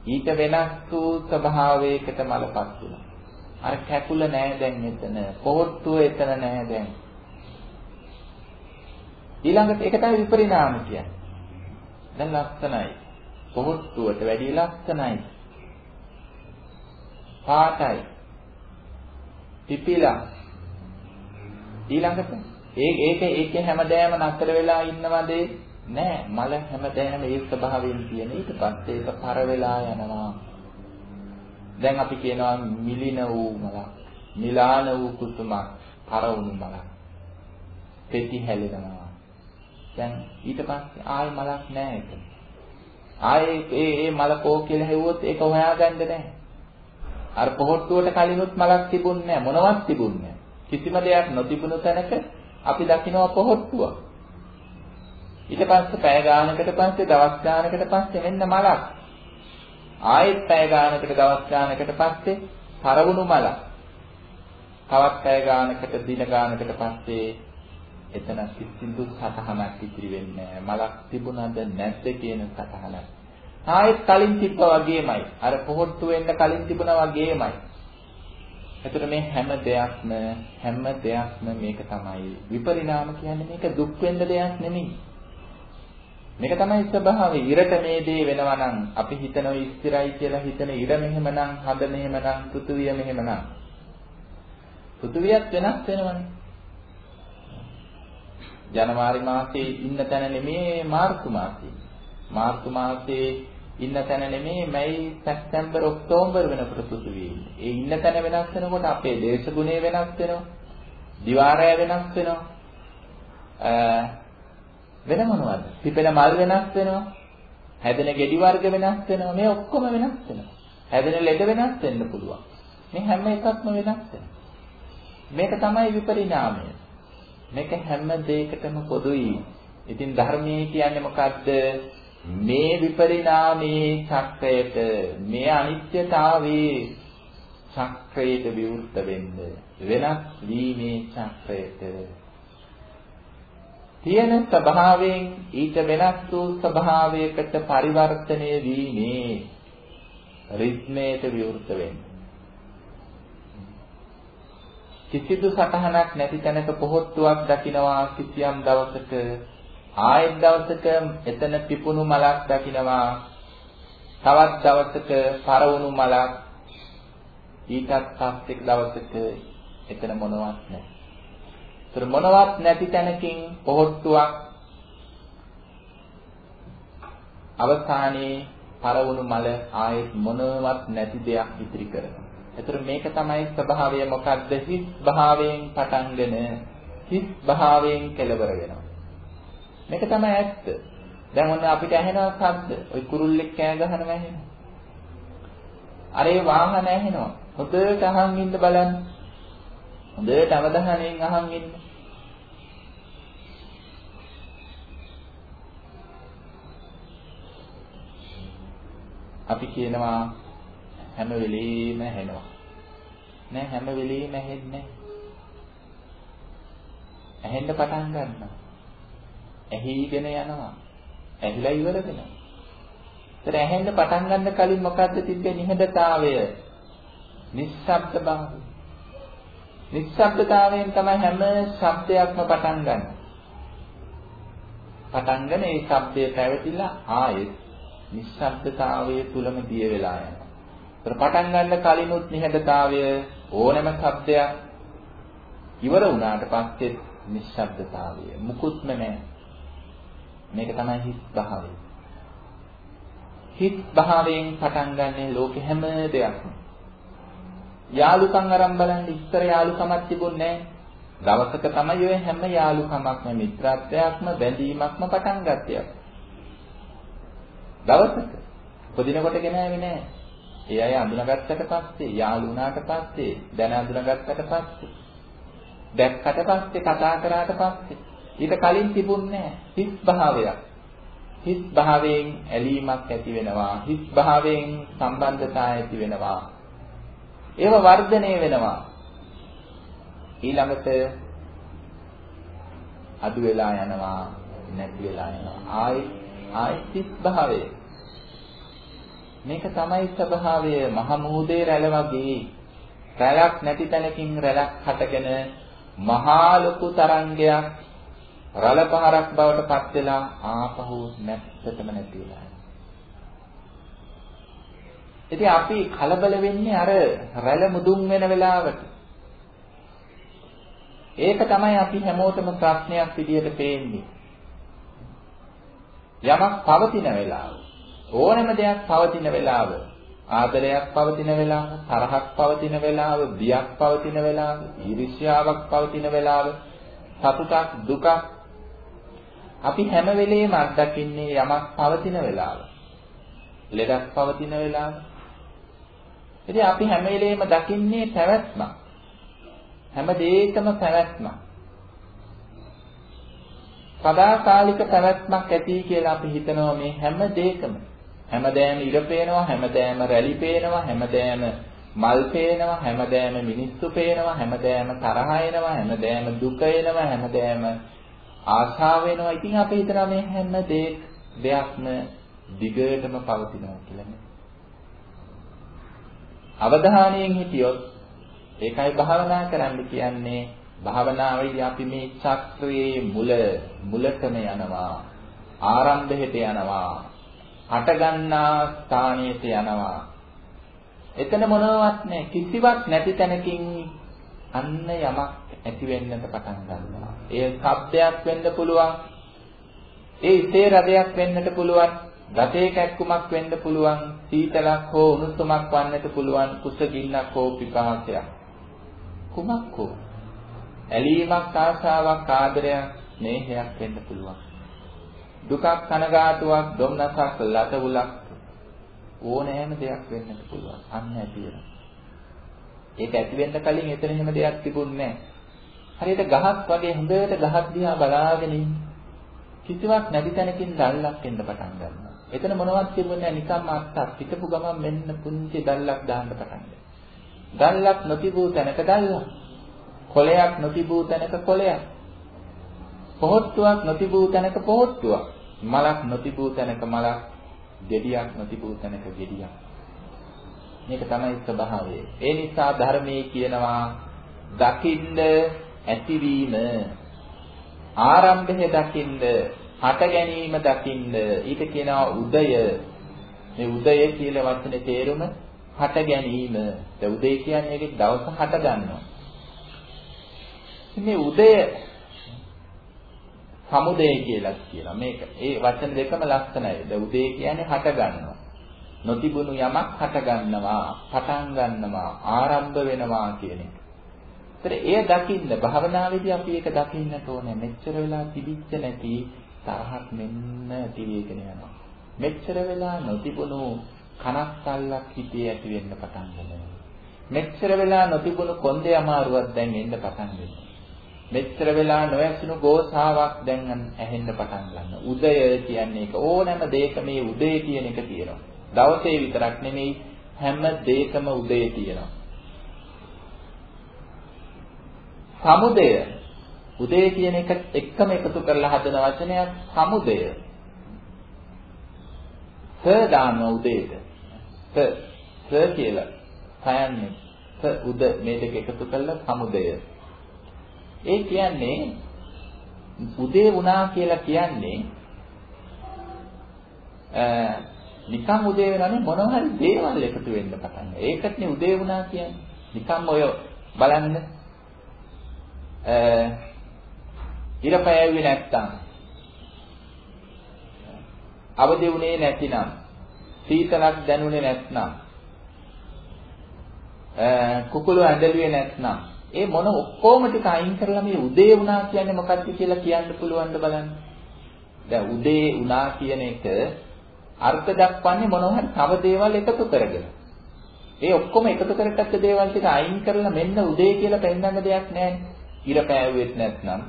ඊට වෙනස් වූ ස්වභාවයකට මලපත් වෙනවා. අර කැකුල නෑ දැන් එතන. පොහොත්තුව එතන නෑ දැන්. ඊළඟට ඒක තමයි විපරිණාම කියන්නේ. දැන් ලස්සනයි. පොහොත්තුවට වැඩිය ලස්සනයි. පාටයි. පිපිලා. ඊළඟට ඒ ඒක ඒකේ හැමදෑම නතර වෙලා ඉන්නවද නෑ මල හැමදෑම ඒ ස්වභාවයෙන් තියෙන ඊට පස්සේ ඒක පර වෙලා යනවා දැන් අපි කියනවා මිලින වූ මලක් මිලාන වූ කුසුමක් පර වුණු මලක් පෙති හැලෙනවා දැන් ඊට පස්සේ ආයි මලක් නෑ ඒක. ආයේ ඒ ඒ මල කෝ කියලා හෙව්වොත් ඒක හොයාගන්න නෑ. අර පොහොට්ටුවට කලිනුත් මලක් තිබුණේ නෑ මොනවත් තිබුණේ නෑ. කිසිම දෙයක් නොතිබුණු තැනක අපි දකිනවා පොහොට්ටුවක්. ඊට පස්සේ පැය ගානකට පස්සේ දවස් ගානකට පස්සේ මෙන්න මලක්. ආයෙත් පැය ගානකට දවස් ගානකට පස්සේ තරවුණු මලක්. තවත් පැය ගානකට දින ගානකට පස්සේ එතන කිසිදු සතහනක් ඉතිරි වෙන්නේ නැහැ. මලක් තිබුණාද නැද්ද කියන සතහනක්. ආයෙත් කලින් තිබ්බා වගේමයි. අර පොහොට්ටු වෙන්න කලින් තිබුණා වගේමයි. එතකොට මේ හැම දෙයක්ම හැම දෙයක්ම මේක තමයි. විපරිණාම කියන්නේ මේක දුක් වෙන්න දෙයක් නෙමෙයි. මේක තමයි ස්වභාවය. ඉරට මේ දේ වෙනවා නම් අපි හිතනවා ඉස්තිරයි කියලා හිතන ඉර මෙහෙමනම්, හද මෙහෙමනම්, පෘථුවිය මෙහෙමනම්. පෘථුවියත් වෙනස් වෙනවනේ. ජනවාරි මාසයේ ඉන්න තැන නෙමේ මාර්තු මාසයේ. මාර්තු මාසයේ ඉන්න තැන නෙමේ මැයි සැප්තැම්බර් ඔක්තෝබර් වෙනකොට පෘථිවිය ඉන්නේ. ඒ ඉන්න තැන වෙනස් වෙනකොට අපේ දේශගුණය වෙනස් වෙනවා. දිවාරය වෙනස් වෙනවා. වෙන මොනවද? පිපෙන මල් වෙනස් වෙනවා. හැදෙන ගෙඩි වර්ග වෙනස් වෙනවා. මේ ඔක්කොම වෙනස් වෙනවා. හැදෙන ලෙඩ වෙනස් වෙන්න පුළුවන්. මේ හැම එකක්ම වෙනස් වෙනවා. මේක තමයි විපරිණාමය. මේක හැම දෙයකටම පොදුයි. ඉතින් ධර්මයේ කියන්නේ මොකද්ද? මේ විපරිණාමයේ චක්‍රයට මේ අනිත්‍යතාවයේ චක්‍රයට විවෘත වෙන්න වෙනස් වීමේ චක්‍රයට තියෙන ස්වභාවයෙන් ඊට වෙනස් වූ ස්වභාවයකට පරිවර්තනය වීමේ රිද්මයට විවෘත වෙන්න කිසිදු සටහනක් නැති තැනක පොහොත්තුවක් දකිනවා කිසියම් දවසක ආයෙත් දවසක එතන පිපුණු මලක් දකිනවා තවත් දවසක පරවුණු මලක් ඊටත් පස්සේ දවසක එතන මොනවත් නැහැ. ඒතර මොනවත් නැති තැනකින් පොහොට්ටුවක් අවසානයේ පරවුණු මල ආයෙත් මොනවත් නැති දෙයක් ඉතිරි කරනවා. ඒතර මේක තමයි ස්වභාවය මොකද්ද? හිස් භාවයෙන් පටන්ගෙන හිස් භාවයෙන් කෙලවර වෙනවා. මේක තමයි ඇත්ත. දැන් ඔන්න අපිට ඇහෙනවා ශබ්ද. ওই කුරුල්ලෙක් කෑ ගහනවා ඇහෙනවා. අර ඒ වාහන ඇහෙනවා. හොඳට අහන් ඉන්න බලන්න. හොඳට අවධානයෙන් අහන් ඉන්න. අපි කියනවා හැම වෙලෙම ඇහෙනවා. නෑ හැම වෙලෙම ඇහෙන්නේ ඇහෙන්න පටන් ගන්නවා. ඇහිගෙන යනවා. ඇහිලා ඉවර වෙනවා. ඒතර ඇහෙන්න පටන් ගන්න කලින් මොකද්ද තිබ්බේ නිහඬතාවය? නිස්සබ්ද භාවය. නිස්සබ්දතාවයෙන් තමයි හැම ශබ්දයක්ම පටන් ගන්න. පටන්ගෙන ඒ ශබ්දය පැවතිලා ආයෙත් නිස්සබ්දතාවයේ තුලම දිය වෙලා යනවා. ඒතර පටන් ගන්න කලිනුත් නිහඬතාවය ඕනෑම ශබ්දයක් ඉවර වුණාට පස්සේ නිශ්ශබ්දතාවය මුකුත්ම නැහැ. මේක තමයි හිස් භාවය. හිස් භාවයෙන් පටන් ගන්න ලෝකෙ හැම දෙයක්ම. යාලුකම් අරන් බලන්න ඉස්සර යාලුකමක් තිබුණේ නැහැ. දවසක තමයි ඔය හැම යාලුකමක්ම මිත්‍රත්වයක්ම බැඳීමක්ම පටන් ගත්තේ. දවසක උපදිනකොට ගෙනාවේ නැහැ. ඒ අය අඳුනගත්තට පස්සේ යාළු වුණාට පස්සේ දැන අඳුනගත්තට පස්සේ දැක්කට පස්සේ කතා කරාට පස්සේ ඊට කලින් තිබුණේ හිස් භාවයක්. හිස් භාවයෙන් ඇලීමක් ඇති වෙනවා. හිස් භාවයෙන් සම්බන්ධතාවය ඇති වෙනවා. ඒව වර්ධනය වෙනවා. ඊළඟට අඩු වෙලා යනවා, නැති වෙලා යනවා. ආයි ආයි හිස් භාවය. මේක තමයි ස්වභාවය මහ මුහුදේ රැළ වගේ. රැළක් නැති තැනකින් රැළක් හටගෙන මහා ලොකු තරංගයක් රළ පහරක් බවට පත් වෙලා ආපහු නැත්තටම නැති වෙලා ඉතින් අපි කලබල වෙන්නේ අර රැළ මුදුන් වෙන වෙලාවට. ඒක තමයි අපි හැමෝටම ප්‍රශ්නයක් විදියට පේන්නේ. යමක් පවතින වෙලාව ඕනෑම දෙයක් පවතින වෙලාව. ආදරයක් පවතින වෙලාව තරහක් පවතින වෙලාව බියක් පවතින වෙලාව ඊර්ෂ්‍යාවක් පවතින වෙලාව සතුටක් දුකක්. අපි හැම වෙලෙම අත්දකින්නේ යමක් පවතින වෙලාව. ලෙඩක් පවතින වෙලාව. ඉතින් අපි හැම වෙලෙම දකින්නේ පැවැත්ම. හැම දෙයකම පැවැත්ම. සදාකාලික පැවැත්මක් ඇති කියලා අපි හිතනවා මේ හැම දෙයකම. හැමදෑම ඉර පේනවා හැමදෑම රැලි පේනවා හැමදෑම මල් පේනවා හැමදෑම මිනිස්සු පේනවා හැමදෑම තරහ එනවා හැමදෑම දුක එනවා හැමදෑම ආශාව වෙනවා ඉතින් අපි හිතනවා මේ හැම දෙයක්ම දිගටම පවතිනවා කියලා අවධානයෙන් හිටියොත් ඒකයි භාවනා කරන්න කියන්නේ. භාවනාවේදී අපි මේ චක්‍රයේ මුල මුලටම යනවා. ආරම්භයට යනවා. හටගන්නා ස්ථානයට යනවා. එතන මොනවත් නැහැ. කිසිවක් නැති තැනකින් අන්න යමක් ඇති වෙන්නට පටන් ගන්නවා. ඒ ශබ්දයක් වෙන්න පුළුවන්. ඒ ඉතේ රදයක් වෙන්නට පුළුවන්. ගතේ කැක්කුමක් වෙන්න පුළුවන්. සීතලක් හෝ උණුසුමක් වන්නට පුළුවන්. කුසගින්නක් හෝ පිපාසයක්. කුමක් හෝ ඇලීමක් ආශාවක් ආදරයක් ස්නේහයක් වෙන්න පුළුවන්. දුකක් කනගාටුවක් දුම්නසක් ලතවුලක් ඕනෑම දෙයක් වෙන්නත් පුළුවන්. අන්න ඇති වෙනවා. ඒක ඇති වෙන්න කලින් එතන එහෙම දෙයක් තිබුණේ නැහැ. හරියට ගහක් වගේ හොඳට ගහක් දිහා බලාගෙන කිසිවක් නැති තැනකින් දැල්ලක් එන්න පටන් ගන්නවා. එතන මොනවත් තිබුණේ නැහැ. නිකම්ම අත්තක් පිටපු ගමන් මෙන්න පුංචි දැල්ලක් දාන්න පටන් ගන්නවා. දැල්ලක් නොතිබූ තැනක දැල්ලක් කොලයක් නොතිබූ තැනක කොලයක්. පොහොට්ටුවක් නොතිබූ තැනක පොහොට්ටුවක්. මලක් නොතිබූ තැනක මලක්, ගෙඩියක් නොතිබූ තැනක ගෙඩියක්. මේක තමයි ස්වභාවය. ඒ නිසා ධර්මයේ කියනවා දකින්න ඇතිවීම ආරම්භය දකින්න හට ගැනීම දකින්න ඊට කියනවා උදය මේ උදය කියලා වචනේ තේරුම හට ගැනීම. ද උදේ කියන්නේ ඒකේ දවස හට ගන්නවා. මේ උදය සමුදය කියලා කියනවා. මේක ඒ වචන දෙකම ලස්සනයි. ද උදේ කියන්නේ හට ගන්නවා. නොතිබුණු යමක් හට ගන්නවා, පටන් ගන්නවා, ආරම්භ වෙනවා කියන එක. ඒතර එය දකින්න භාවනාවේදී අපි ඒක දකින්නට ඕනේ. මෙච්චර වෙලා තිබිච්ච නැති තරහක් මෙන්න ඇති වෙගෙන යනවා. මෙච්චර වෙලා නොතිබුණු කනස්සල්ලක් හිතේ ඇති වෙන්න පටන් ගන්නවා. මෙච්චර වෙලා නොතිබුණු කොන්දේ අමාරුවක් දැන් එන්න පටන් ගන්නවා. මෙච්චර වෙලා නොඇසුණු ගෝසාවක් දැන් ඇහෙන්න පටන් ගන්නවා. උදය කියන්නේ ඒක ඕනෑම දෙයක මේ උදය කියන එක තියෙනවා. දවසේ විතරක් නෙමෙයි හැම දෙයකම උදය තියෙනවා. සමුදය උදේ කියන එක එක්කම එකතු කරලා හදන වචනයක් සමුදය. ස දානවා උදේට. ස ස කියලා සයන්නේ ස උද මේ දෙක එකතු කරලා සමුදය. ඒ කියන්නේ උදේ වුණා කියලා කියන්නේ නිකන් උදේ වෙනනේ මොනවා හරි දේවල් එකතු වෙන්න පටන් ගන්නවා. ඒකත්නේ උදේ වුණා කියන්නේ. නිකන් ඔය බලන්න ඉර පෑවුවේ නැත්තම් අවදි වුණේ නැතිනම් සීතලක් දැනුනේ නැත්නම් කුකුළු ඇඳලුවේ නැත්නම් ඒ මොන ඔක්කොම ටික අයින් කරලා මේ උදේ වුණා කියන්නේ මොකක්ද කියලා කියන්න පුළුවන්ද බලන්න. දැන් උදේ වුණා කියන එක අර්ථ දක්වන්නේ මොනවා හරි තව දේවල් එකතු කරගෙන. ඒ ඔක්කොම එකතු කරගත්ත දේවල් ටික අයින් කරලා මෙන්න උදේ කියලා පෙන්නන්න දෙයක් නැහැ. ඉර පෑවෙත් නැත්නම්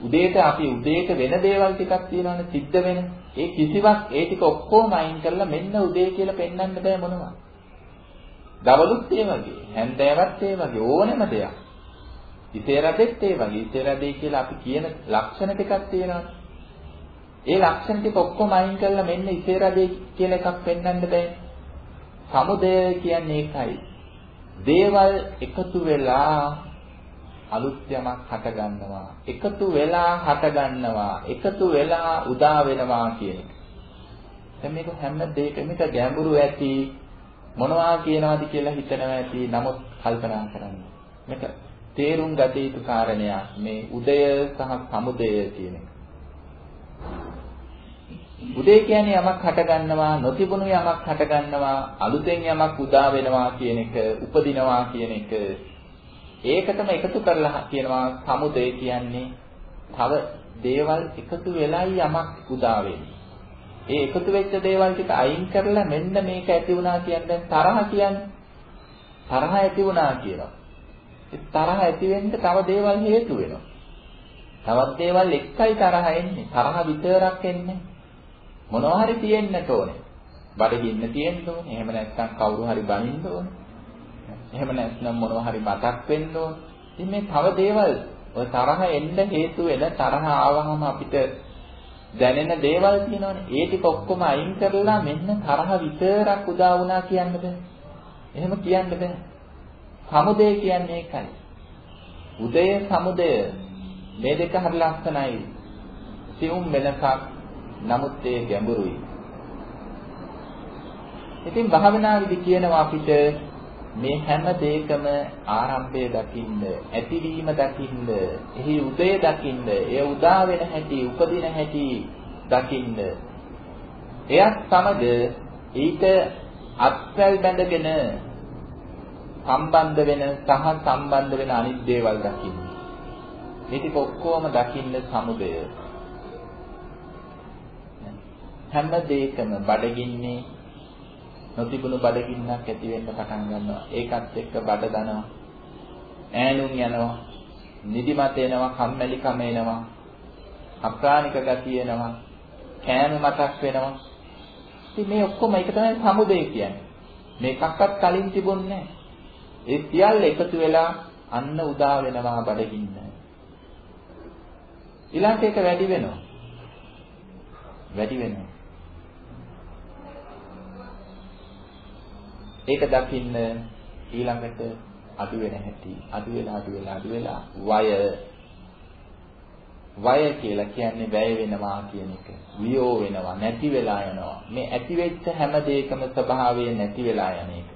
උදේට අපි උදේට වෙන දේවල් ටිකක් තියෙනවානේ සිද්ධ වෙන. ඒ කිසිවක් ඒ ටික ඔක්කොම අයින් කරලා මෙන්න උදේ කියලා පෙන්වන්න බෑ මොනවා. දවලුත් ඒ වගේ, හැන්දෑවත් ඒ වගේ ඕනෙම දෙයක්. ඉතේරදෙත් ඒ වගේ. ඉතේරදේ කියලා අපි කියන ලක්ෂණ ටිකක් තියෙනවා. ඒ ලක්ෂණ ටික ඔක්කොම අයින් කරලා මෙන්න ඉතේරදේ කියලා එකක් පෙන්වන්න බෑ. සමුදය කියන්නේ ඒකයි. දේවල් එකතු වෙලා අලුත් යමක් හට ගන්නවා එකතු වෙලා හට ගන්නවා එකතු වෙලා උදා වෙනවා කියන එක. දැන් මේක හැම දෙයකම එක ගැඹුරු ඇති මොනවා කියනවාද කියලා හිතනවා ඇති නමුත් කල්පනා කරන්න. මේක තේරුම් ගත යුතු කාරණයක් මේ උදය සහ සමුදය කියන එක. උදේ කියන්නේ යමක් හට ගන්නවා නොතිබුණු යමක් හට ගන්නවා අලුතෙන් යමක් උදා වෙනවා කියන එක උපදිනවා කියන එක ඒකටම එකතු කරලා කියනවා සමුදය කියන්නේ තව දේවල් එකතු වෙලයි යමක් උදා ඒ එකතු වෙච්ච දේවල් ටික අයින් කරලා මෙන්න මේක ඇති වුණා කියන්නේ තරහ කියන්නේ. තරහ ඇති වුණා කියනවා. ඒ තරහ ඇති වෙන්න තව දේවල් හේතු වෙනවා. තවත් දේවල් එක්කයි තරහ එන්නේ. තරහ විතරක් එන්නේ. මොනවා හරි තියෙන්නට ඕනේ. බඩගින්න තියෙන්න ඕනේ. එහෙම නැත්නම් කවුරු හරි බනින්න ඕනේ. එහෙම නැත්නම් මොනවා හරි මතක් වෙන්න ඕන. ඉතින් මේ තව දේවල් ඔය තරහ එන්න හේතු වෙන තරහ ආවහම අපිට දැනෙන දේවල් තියෙනවනේ. ඒ ටික ඔක්කොම අයින් කරලා මෙන්න තරහ විතරක් උදා වුණා කියන්න බෑ. එහෙම කියන්න බෑ. සමුදය කියන්නේ ඒකයි. උදය සමුදය මේ දෙක හරි ලස්සනයි. සියුම් වෙනසක් නමුත් ඒ ගැඹුරුයි. ඉතින් භාවනා විදි කියනවා අපිට මේ හැම දෙයකම ආරම්භය දකින්න, ඇතිවීම දකින්න, එහි උදය දකින්න, එය උදා වෙන හැටි, උපදින හැටි දකින්න. එයත් සමග ඊට අත්වැල් බැඳගෙන සම්බන්ධ වෙන සහ සම්බන්ධ වෙන අනිත් දේවල් දකින්න. මේ ටික ඔක්කොම දකින්න සමුදය. හැම දෙයකම බඩගින්නේ නොතිබුණු බඩගින්නක් ඇති වෙන්න පටන් ගන්නවා. ඒකත් එක්ක බඩ දනවා. ඈනුම් යනවා. නිදිමත එනවා, කම්මැලිකම එනවා. අප්‍රාණික ගතිය එනවා. කෑම මතක් වෙනවා. ඉතින් මේ ඔක්කොම එක තමයි සමුදය කියන්නේ. මේකක්වත් කලින් තිබුණේ නැහැ. ඒ සියල්ල එකතු වෙලා අන්න උදා වෙනවා බඩගින්න. ඊළඟට ඒක වැඩි වෙනවා. වැඩි වෙනවා. ඒක දකින්න ඊළඟට අඩු වෙන හැටි අඩු වෙලා අඩු වෙලා අඩු වෙලා වය වය කියලා කියන්නේ වැය වෙනවා කියන එක. වියෝ වෙනවා, නැති වෙලා යනවා. මේ ඇති වෙච්ච හැම දෙයකම ස්වභාවය නැති වෙලා යන එක.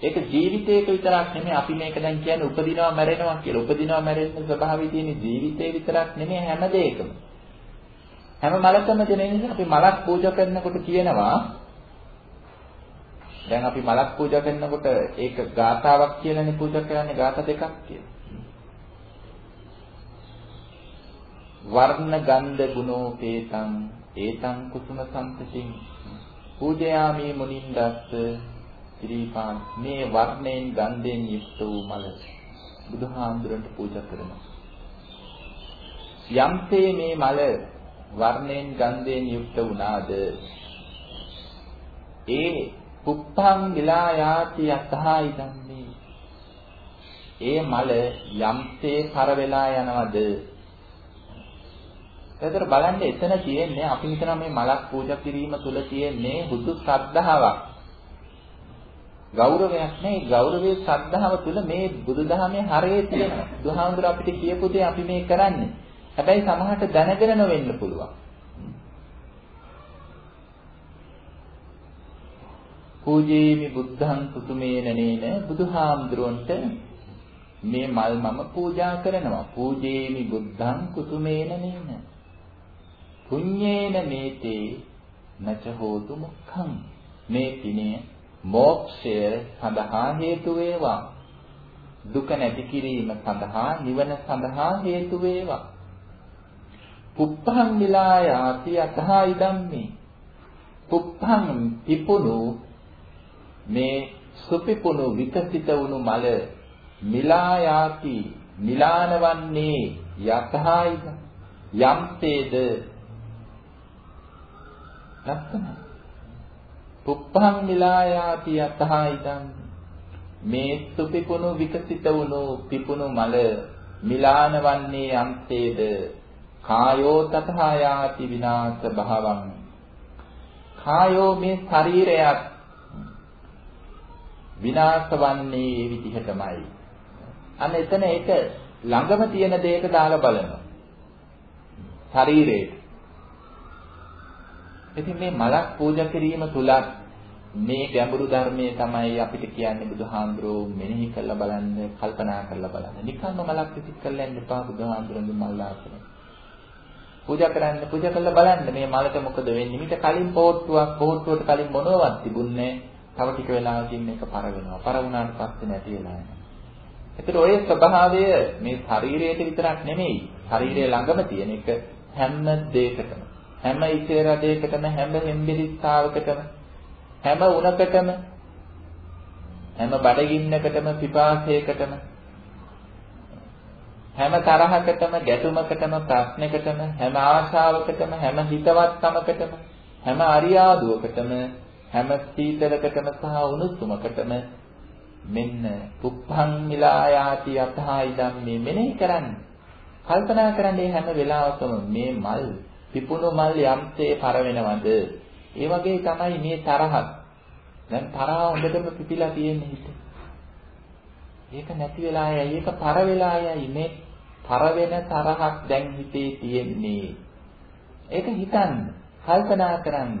ඒක ජීවිතයක විතරක් නෙමෙයි අපි මේක දැන් කියන්නේ උපදිනවා මැරෙනවා කියලා. උපදිනවා මැරෙන ස්වභාවය තියෙන ජීවිතේ විතරක් නෙමෙයි හැම දෙයකම. හැම මලකම දෙන නිසා අපි මලක් පූජා කරනකොට කියනවා දැන් අපි මලක් පූජා කරනකොට ඒක ගාතාවක් කියලානේ පූජා කරන්නේ ගාත දෙකක් කියලා. වර්ණ ගන්ධ ගුණෝපේතං ඒතං කුසුම සම්පතින් පූජයාමි මුනින්දස්ස ත්‍රිපාන්. මේ වර්ණයෙන් ගන්ධයෙන් යුක්ත වූ මල බුදුහාමුදුරන්ට පූජා කරනවා. යම්සේ මේ මල වර්ණයෙන් ගන්ධයෙන් යුක්ත වුණාද? ඒ පුප්පං විලායාති යතහා ඉදම්මේ ඒ මල යම්සේ පර වෙලා යනවද එතකොට බලන්න එතන තියෙන්නේ අපි හිතනවා මේ මලක් පූජා කිරීම තුල තියෙන්නේ හුදු ශ්‍රද්ධාවක්. ගෞරවයක් නෙයි ගෞරවයේ ශ්‍රද්ධාව තුල මේ බුදුදහමේ හරයේ තියෙනවා. බුදුහාමුදුර අපිට කියපු දේ අපි මේ කරන්නේ. හැබැයි සමහරට දැනගෙන නොවෙන්න පුළුවන්. පූජේමි බුද්ධං සුතුමේන නේන බුදුහාමුදුරන්ට මේ මල් මම පූජා කරනවා. පූජේමි බුද්ධං කුතුමේන නේන. පුඤ්ඤේන මේතේ නච හෝතු මුඛං මේ පිනේ මෝක්ෂය සඳහා හේතු වේවා. දුක නැති කිරීම සඳහා නිවන සඳහා හේතු වේවා. පුප්පං විලායාති අතහා ඉදම්මේ. පුප්පං පිපුණු මේ සුපිපුණු විකසිත වුණු මල මිලායාති මිලානවන්නේ යතහා යම්තේද ලක්ෂණයි. පුප්පං මිලායාති යතහා ඉදං මේ සුපිපුණු විකසිත වුණු පිපුණු මල මිලාන වන්නේ යම්තේද කායෝ තතහා යාති විනාශ භවං. කායෝ මේ ශරීරයත් විනාශ වන්නේ ඒ විදිහටමයි අන්න එතන ඒක ළඟම තියෙන දෙයක දාලා බලනවා ශරීරේ ඉතින් මේ මලක් පූජා කිරීම තුලත් මේ ගැඹුරු ධර්මයේ තමයි අපිට කියන්නේ බුදුහාඳුරෝ මෙනෙහි කරලා බලන්න, කල්පනා කරලා බලන්න. නිකම්ම මලක් පිටික් කරලා යන්න එපා බුදුහාඳුරන්ගේ මල් ආසන. පූජා කරන්න, පූජා කරලා බලන්න මේ මලට මොකද වෙන්නේ? මිට කලින් පොට්ටුවක්, පොට්ටුවට කලින් මොනවත් තිබුණේ තව ටික වෙලාවකින් මේක පර වෙනවා. පර වුණාට පස්සේ නැති වෙලා යනවා. ඒතර ඔය ස්වභාවය මේ ශරීරයට විතරක් නෙමෙයි. ශරීරයේ ළඟම තියෙන එක හැම දෙයකටම හැම ඉසේ රදයකටම හැම හෙම්බිරිස්සාවකටම හැම උණකටම හැම බඩගින්නකටම පිපාසයකටම හැම තරහකටම ගැටුමකටම ප්‍රශ්නකටම හැම ආශාවකටම හැම හිතවත්කමකටම හැම අරියාදුවකටම හැම සීතලකටම සහ උණුසුමකටම මෙන්න පුප්පං මිලායාති යතහා ඉදම් මේ මෙනෙහි කරන්න කල්පනා කරන්නේ හැම වෙලාවකම මේ මල් පිපුණු මල් යම්සේ පර වෙනවද? ඒ වගේ තමයි මේ තරහත්. දැන් තරහ හොඳටම පිපිලා තියෙන හිත. ඒක නැති වෙලා යයි, ඒක පර වෙලා යයි. මේ පර වෙන තරහක් දැන් හිතේ තියෙන්නේ. ඒක හිතන්න, කල්පනා කරන්න.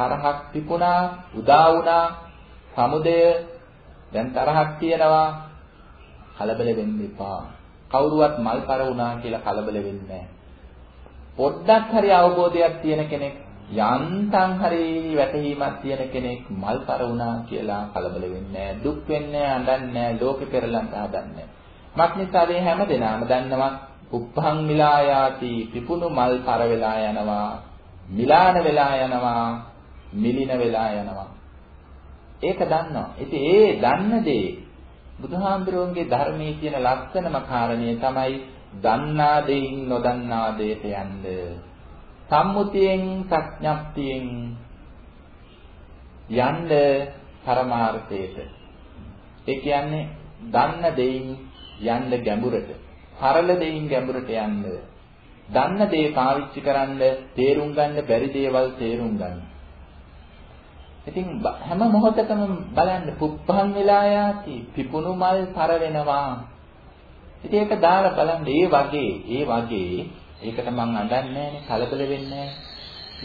තරහක් පිපුණා, උදා වුණා, සමුදය දැන් තරහක් තියෙනවා. කලබල වෙන්න එපා. කවුරුවත් මල් පර වුණා කියලා කලබල වෙන්නේ නැහැ. පොඩ්ඩක් හරි අවබෝධයක් තියෙන කෙනෙක් යන්තම් හරි වැටහීමක් තියෙන කෙනෙක් මල්තර වුණා කියලා කලබල වෙන්නේ නැහැ දුක් වෙන්නේ අඬන්නේ නැහැ ලෝකෙ පෙරලන්න හදන්නේ මක්නිසා මේ හැම දෙනාම දන්නවා උප්පං මිලායාති පිපුණු මල් තර වෙලා යනවා මිලාන වෙලා යනවා මිලින වෙලා යනවා. ඒක දන්නවා. ඉතින් ඒ දන්න දේ බුදුහාමුදුරුවන්ගේ ධර්මයේ තියෙන ලක්ෂණම කාරණේ තමයි දන්නා දෙයින් නොදන්නා දෙයට යන්න. සම්මුතියෙන් ප්‍රඥප්තියෙන් යන්න පරමාර්ථයට. ඒ කියන්නේ දන්න දෙයින් යන්න ගැඹුරට සරල දෙයින් ගැඹුරට යන්න. දන්න දේ පාවිච්චි කරන්න තේරුම් ගන්න බැරි දේවල් තේරුම් ගන්න. ඉතින් හැම මොහොතකම බලන්න පුප්පහන් වෙලා යાತಿ පිපුණු මල් තර වෙනවා ඉතින් ඒක දාලා බලන්න ඒ වගේ ඒ වගේ ඒකට මං අඬන්නේ නැහැ කලබල වෙන්නේ නැහැ.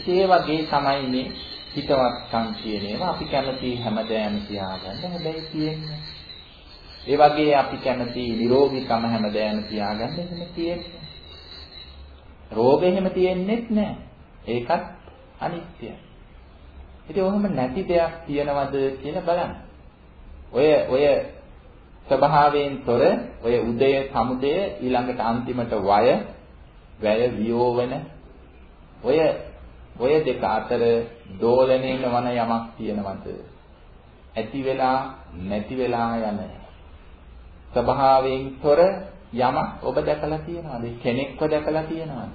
ඒ වගේ තමයි මේ හිතවත්කම් කියන ඒවා අපි කැමති හැමදෑම තියාගන්න හැබැයි තියෙන්නේ. ඒ වගේ අපි කැමති නිරෝගීකම හැමදෑම තියාගන්න එහෙම තියෙන්නේ. රෝග එහෙම තියෙන්නේත් නැහැ. ඒකත් අනිත්‍යයි. ඉතින් ඔහොම නැති දෙයක් තියනවද කියලා බලන්න. ඔය ඔය ස්වභාවයෙන් තොර ඔය උදය සමුදය ඊළඟට අන්තිමට වය වැය වියෝවන ඔය ඔය දෙක අතර දෝලණයෙන් වන යමක් තියෙනවද? ඇති වෙලා නැති වෙලා යන ස්වභාවයෙන් තොර යමක් ඔබ දැකලා තියෙනවද? කෙනෙක්ව දැකලා තියෙනවද?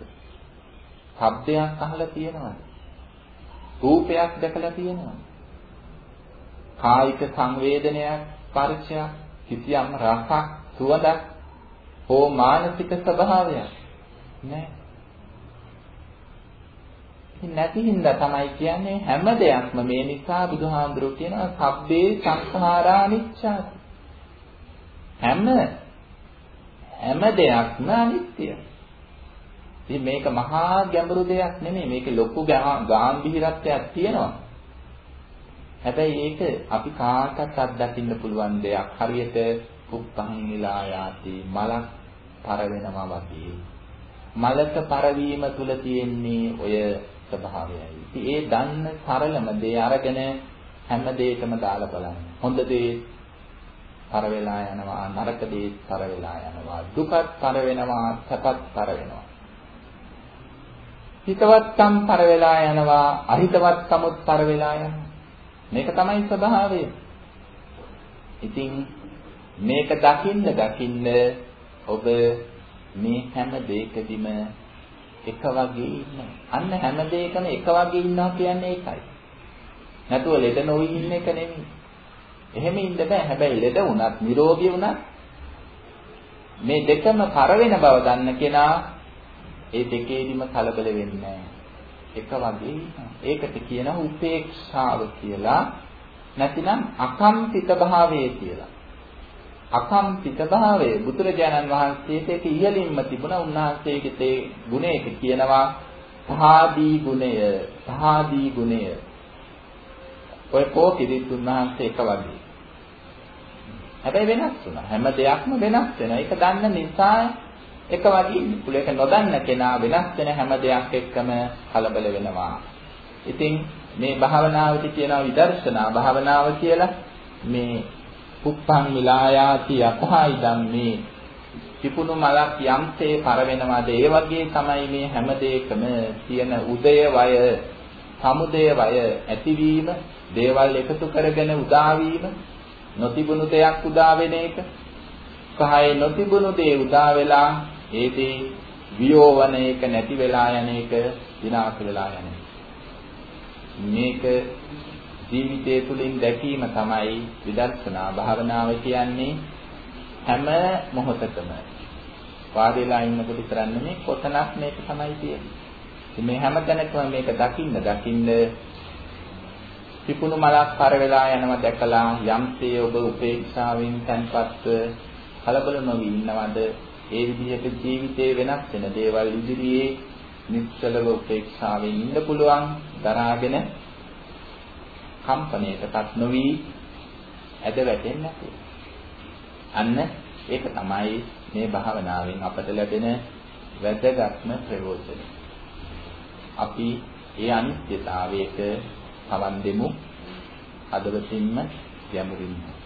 ශබ්දයක් අහලා තියෙනවද? රූපයක් දැකලා තියෙනවද? කායික සංවේදනයක් පරිචයක් කිසියම් රසක් සුවඳක් හෝ මානසික ස්වභාවයක් නැහැ. නැති හින්දා තමයි කියන්නේ හැම දෙයක්ම මේ නිසා බුදුහාඳුරෝ කියනවා සබ්බේ සංඛාරා නිච්ඡාති. හැම හැම දෙයක්ම අනිත්‍යයි. ඉතින් මේක මහා ගැඹුරු දෙයක් නෙමෙයි. මේක ලොකු ගාම්භීරත්වයක් තියෙනවා. හැබැයි ඒක අපි කාටත් අත්දකින්න පුළුවන් දෙයක්. හරියට කුප්පං නිලායාති මලක් පර වෙනවා වගේ. මලක පරවීම තුල තියෙන්නේ ඔය ස්වභාවයයි. ඉතින් ඒ දන්න සරලම දේ අරගෙන හැම දෙයකම දාලා බලන්න. හොඳ දේ පර වෙලා යනවා, නරක දේ පර වෙලා යනවා, දුකත් පර වෙනවා, සැපත් පර වෙනවා. හිතවත්කම් පර වෙලා යනවා, අහිතවත්කමුත් පර වෙලා යනවා. මේක තමයි ස්වභාවය. ඉතින් මේක දකින්න දකින්න ඔබ මේ හැම දෙයකදීම එක වගේ ඉන්නවා. අන්න හැම දෙයකම එක වගේ ඉන්නවා කියන්නේ ඒකයි. නැතුව ලෙඩ නොවි ඉන්න එක නෙමෙයි. එහෙම ඉන්න බෑ. හැබැයි ලෙඩ වුණත්, නිරෝගී වුණත් මේ දෙකම කර වෙන බව දන්න කෙනා ඒ දෙකේදීම කලබල වෙන්නේ එක වගේ ඒකට කියනවා උපේක්ෂාව කියලා. නැතිනම් අකම්පිත භාවය කියලා. අකම්පිත භාවය. බුදුරජාණන් වහන්සේට ඒක ඉහළින්ම තිබුණා. උන්වහන්සේගේ තේ ගුණයක කියනවා සහාදී ගුණය සහාදී ගුණය. ඔය කෝකිදිත් උන්වහන්සේ එක වගේ. හැබැයි වෙනස් වුණා. හැම දෙයක්ම වෙනස් වෙනවා. ඒක දන්න නිසා එක වගේ පුලේක නොදන්න කෙනා වෙනස් වෙන හැම දෙයක් එක්කම කලබල වෙනවා. ඉතින් මේ භාවනාවට කියනවා විදර්ශනා භාවනාව කියලා මේ කුප්පං විලායාති යතහයි ධම්මේ පිපුණු මලක් යම්සේ පරවෙනවාද ඒ වගේ තමයි මේ හැම දෙයකම තියෙන උදය වය සමුදය වය ඇතිවීම දේවල් එකතු කරගෙන උදා වීම නොතිබුණු දෙයක් උදා වෙන එක. කහේ නොතිබුණු දේ උදා වෙලා ඒ දේ වියෝවන එක නැති වෙලා යන එක විනාශ වෙලා යන එක. මේක ජීවිතය තුළින් දැකීම තමයි විදර්ශනා භාවනාව කියන්නේ හැම මොහොතකම. වාඩිලා ඉන්නකොට කරන්නේ මේ කොතනක් මේක තමයි තියෙන්නේ. ඉතින් මේ හැම තැනකම මේක දකින්න දකින්න පිපුණු මලක් පර වෙලා යනවා දැකලා යම්සේ ඔබ උපේක්ෂාවෙන් තන්පත්ව කලබල නොවි ඉන්නවද? ඒ විදිහට ජීවිතේ වෙනස් වෙන දේවල් ඉදිරියේ නිශ්චලව උපේක්ෂාවෙන් ඉන්න පුළුවන් දරාගෙන කම්පණයටපත් නොවි ඇද වැටෙන්නේ නැතුව. අන්න ඒක තමයි මේ භාවනාවෙන් අපට ලැබෙන වැදගත්ම ප්‍රයෝජනය. අපි ඒ අනිත්‍යතාවයට සවන් දෙමු අදවසින්ම ගැඹුරින්ම